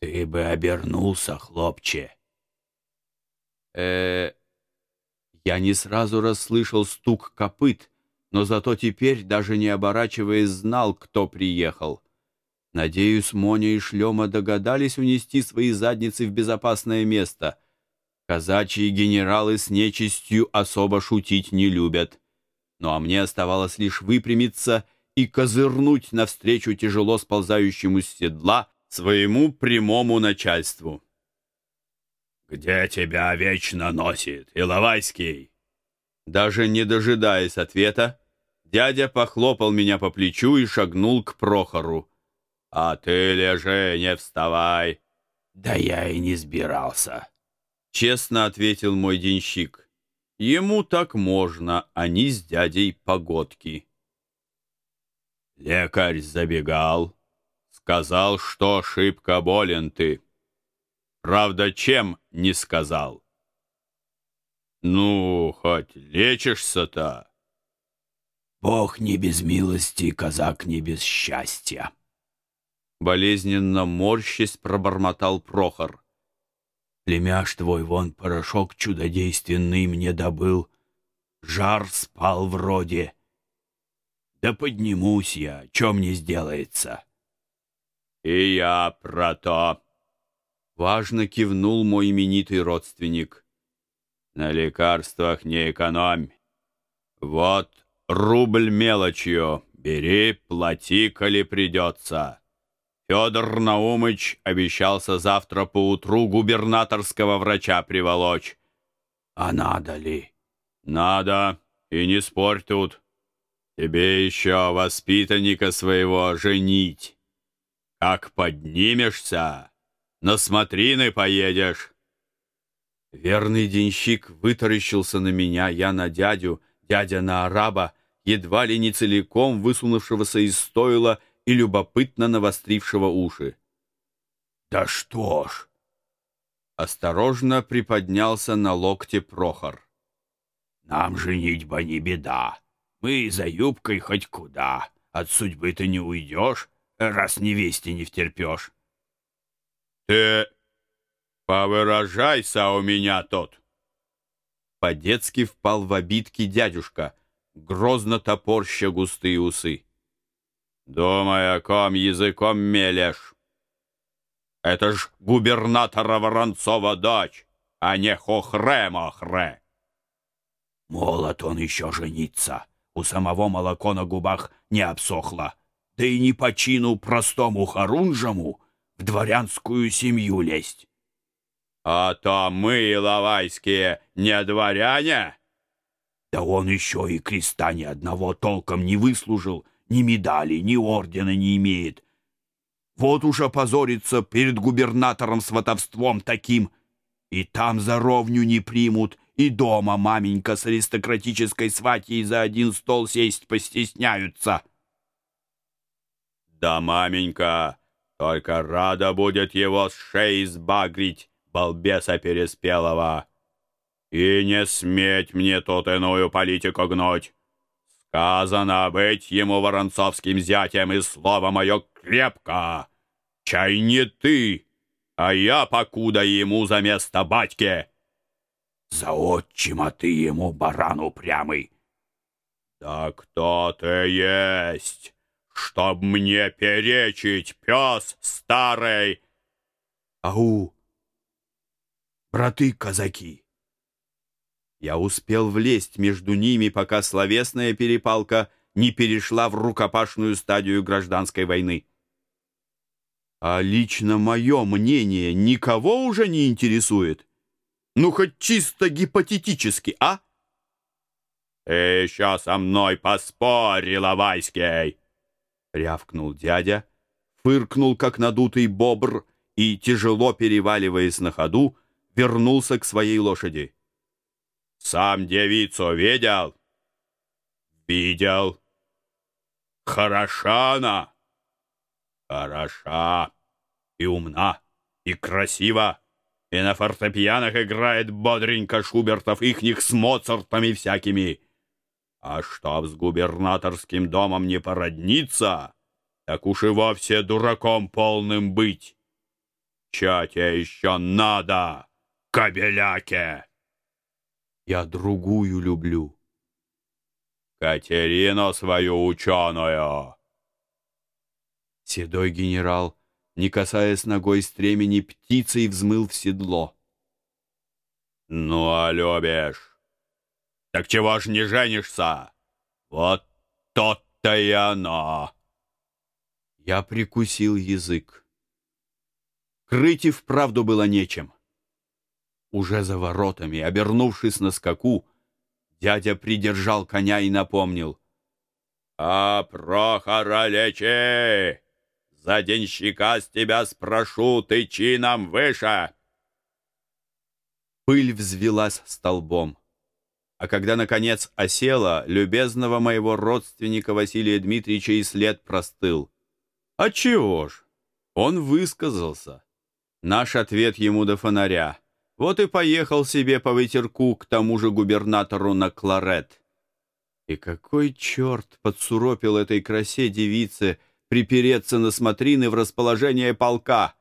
Ты бы обернулся, хлопче. э Я не сразу расслышал стук копыт, но зато теперь, даже не оборачиваясь, знал, кто приехал. Надеюсь, Моня и Шлема догадались унести свои задницы в безопасное место. Казачьи генералы с нечистью особо шутить не любят. Ну а мне оставалось лишь выпрямиться и козырнуть навстречу тяжело сползающему с седла своему прямому начальству. «Где тебя вечно носит, Иловайский?» Даже не дожидаясь ответа, дядя похлопал меня по плечу и шагнул к Прохору. «А ты лежи, не вставай!» «Да я и не сбирался!» Честно ответил мой денщик. Ему так можно, они с дядей погодки. Лекарь забегал, сказал, что шибко болен ты. Правда, чем не сказал? Ну, хоть лечишься-то. Бог не без милости, казак не без счастья. Болезненно морщись пробормотал Прохор. Племяш твой вон порошок чудодейственный мне добыл. Жар спал вроде. Да поднимусь я, чем мне сделается? И я про то. Важно кивнул мой именитый родственник. На лекарствах не экономь. Вот рубль мелочью. Бери, плати, коли придется. Федор Наумыч обещался завтра поутру губернаторского врача приволочь. А надо ли? Надо, и не спорь тут. Тебе еще воспитанника своего женить. Как поднимешься, на смотрины поедешь. Верный денщик вытаращился на меня, я на дядю, дядя на араба, едва ли не целиком высунувшегося из стойла и любопытно навострившего уши. «Да что ж!» Осторожно приподнялся на локте Прохор. «Нам женитьба не беда. Мы за юбкой хоть куда. От судьбы ты не уйдешь, раз невесте не втерпешь». «Ты повыражайся у меня тут!» По-детски впал в обидки дядюшка, грозно топорща густые усы. Думай, ком языком мелешь. Это ж губернатора Воронцова дочь, а не хохре-мохре. Молод он еще жениться. У самого молоко на губах не обсохло. Да и не по чину простому хорунжему в дворянскую семью лезть. А то мы, Иловайские, не дворяне? Да он еще и креста ни одного толком не выслужил, ни медали, ни ордена не имеет. Вот уж опозорится перед губернатором сватовством таким. И там за ровню не примут, и дома маменька с аристократической сватьей за один стол сесть постесняются. Да маменька только рада будет его с шеи сбагрить, балбеса переспелого. И не сметь мне тут иную политику гнуть. Сказано быть ему воронцовским зятем, и слово мое крепко. Чай не ты, а я покуда ему за место батьки. За отчима ты ему, баран упрямый. Да кто ты есть, чтоб мне перечить, пес старый? Ау, браты казаки, я успел влезть между ними, пока словесная перепалка не перешла в рукопашную стадию гражданской войны. А лично мое мнение никого уже не интересует. Ну, хоть чисто гипотетически, а? «Ты еще со мной поспорь, Иловайский!» Рявкнул дядя, фыркнул, как надутый бобр, и, тяжело переваливаясь на ходу, вернулся к своей лошади. Сам девицу видел? Видел. Хороша она. Хороша. И умна, и красива. И на фортепианах играет бодренько Шубертов ихних с Моцартами всякими. А чтоб с губернаторским домом не породниться, так уж и вовсе дураком полным быть. Че тебе еще надо, кобеляке? Я другую люблю. Катерину свою ученую. Седой генерал, не касаясь ногой стремени, птицей взмыл в седло. Ну, а любишь? Так чего ж не женишься? Вот тот-то и оно. Я прикусил язык. Крыть и вправду было нечем. Уже за воротами, обернувшись на скаку, дядя придержал коня и напомнил. «А, Прохора, лечи! За денщика с тебя спрошу, ты чином выше!» Пыль взвелась столбом. А когда, наконец, осела, любезного моего родственника Василия Дмитриевича и след простыл. А чего ж? Он высказался. Наш ответ ему до фонаря. Вот и поехал себе по ветерку к тому же губернатору на Кларет. И какой черт подсуропил этой красе девице припереться на смотрины в расположение полка?